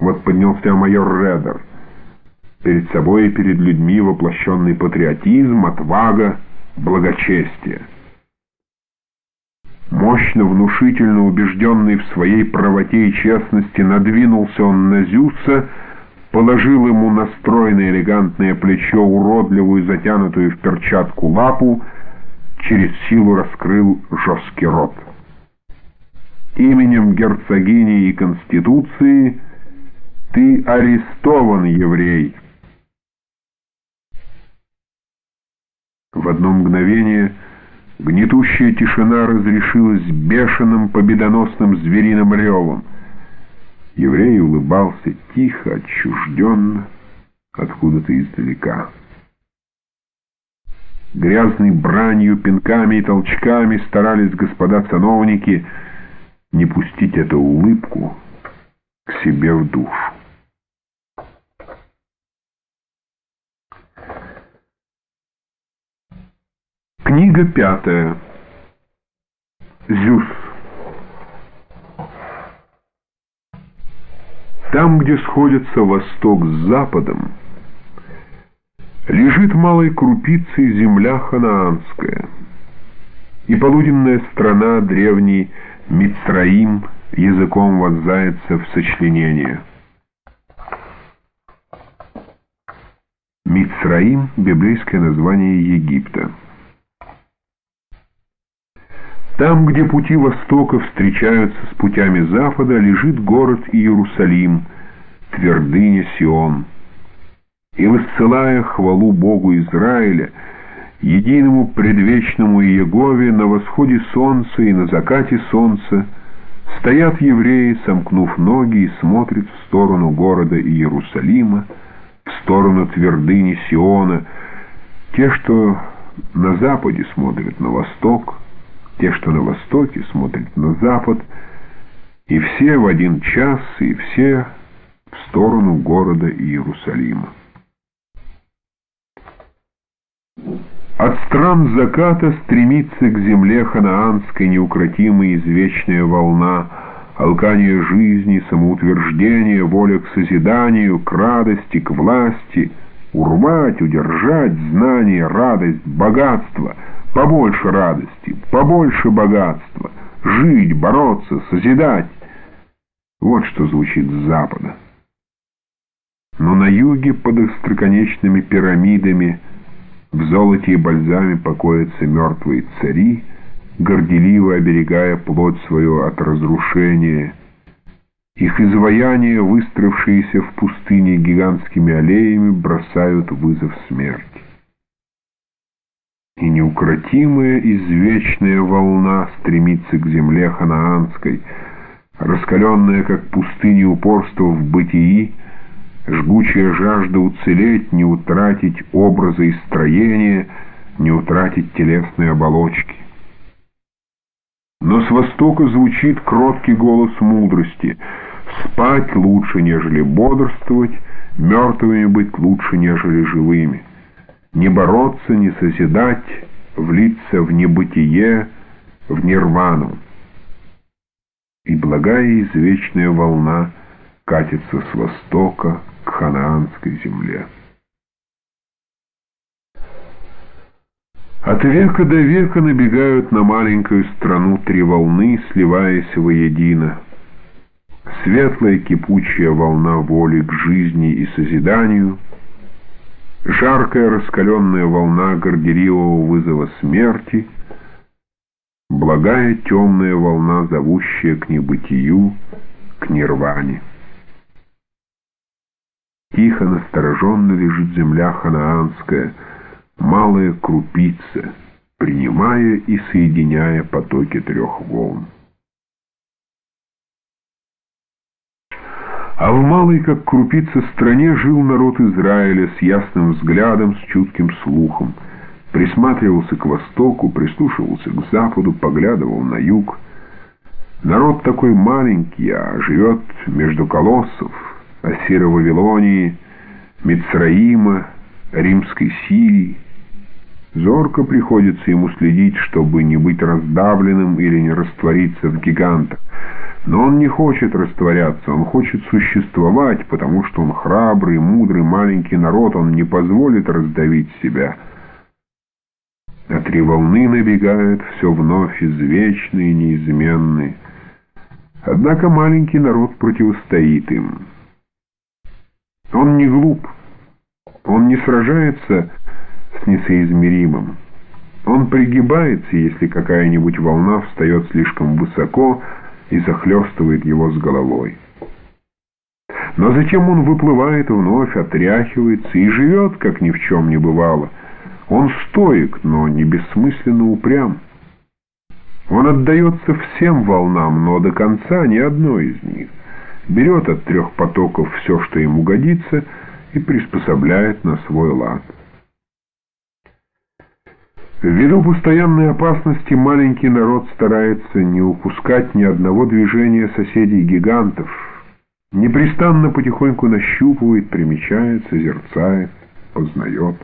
Вот поднялся майор Редер. Перед собой и перед людьми воплощенный патриотизм, отвага, благочестие. Мощно, внушительно убежденный в своей правоте и честности, надвинулся он на Зюса, положил ему на стройное элегантное плечо уродливую, затянутую в перчатку лапу, через силу раскрыл жесткий рот. Именем герцогини и Конституции ты арестован, еврей. В одно мгновение гнетущая тишина разрешилась бешеным победоносным звериным ревом. Еврей улыбался тихо, отчужденно, откуда-то издалека. Грязной бранью, пинками и толчками старались господа сановники не пустить эту улыбку к себе в душу. Книга пятая. Зюс. Там, где сходятся восток с западом, лежит малой крупицей земля ханаанская, и полуденная страна древний Мицраим языком вонзается в сочленение. Мицраим — библейское название Египта. Там, где пути Востока встречаются с путями Запада, лежит город Иерусалим, твердыня Сион. И высылая хвалу Богу Израиля, единому предвечному Иегове на восходе солнца и на закате солнца, стоят евреи, сомкнув ноги, и смотрят в сторону города Иерусалима, в сторону твердыни Сиона, те, что на западе смотрят на восток, те, что на востоке, смотрят на запад, и все в один час, и все в сторону города Иерусалима. От стран заката стремится к земле ханаанской неукротимая извечная волна, алкание жизни, самоутверждение, воля к созиданию, к радости, к власти, урвать, удержать знание, радость, богатство — побольше радости, побольше богатства, жить, бороться, созидать. Вот что звучит с запада. Но на юге под остроконечными пирамидами в золоте и бальзаме покоятся мертвые цари, горделиво оберегая плоть свою от разрушения. Их изваяния, выстроившиеся в пустыне гигантскими аллеями, бросают вызов смерти и неукротимая извечная волна стремится к земле ханаанской, раскаленная, как пустыня упорства в бытии, жгучая жажда уцелеть, не утратить образа и строения, не утратить телесной оболочки. Но с востока звучит кроткий голос мудрости. Спать лучше, нежели бодрствовать, мертвыми быть лучше, нежели живыми не бороться, не созидать, влиться в небытие, в нирвану. И благая извечная волна катится с востока к ханаанской земле. От века до века набегают на маленькую страну три волны, сливаясь воедино. Светлая кипучая волна воли к жизни и созиданию — жаркая раскаленная волна горделивого вызова смерти, благая темная волна, зовущая к небытию, к нирване. Тихо, настороженно лежит земля ханаанская, малая крупица, принимая и соединяя потоки трех волн. А в малой, как крупица, стране жил народ Израиля с ясным взглядом, с чутким слухом. Присматривался к востоку, прислушивался к западу, поглядывал на юг. Народ такой маленький, а живет между колоссов, Ассира Вавилонии, Мицраима, Римской Сирии. Зорко приходится ему следить, чтобы не быть раздавленным или не раствориться в гигантах. Но он не хочет растворяться, он хочет существовать, потому что он храбрый, мудрый, маленький народ, он не позволит раздавить себя. А три волны набегают, все вновь извечные, неизменные. Однако маленький народ противостоит им. Он не глуп, он не сражается с несоизмеримым. Он пригибается, если какая-нибудь волна встает слишком высоко и захлестывает его с головой. Но затем он выплывает вновь, отряхивается и живет, как ни в чем не бывало. Он стоек, но не бессмысленно упрям. Он отдается всем волнам, но до конца ни одной из них. Берет от трех потоков все, что ему годится, и приспособляет на свой лад. Ввиду постоянной опасности маленький народ старается не упускать ни одного движения соседей-гигантов, непрестанно потихоньку нащупывает, примечает, созерцает, познает.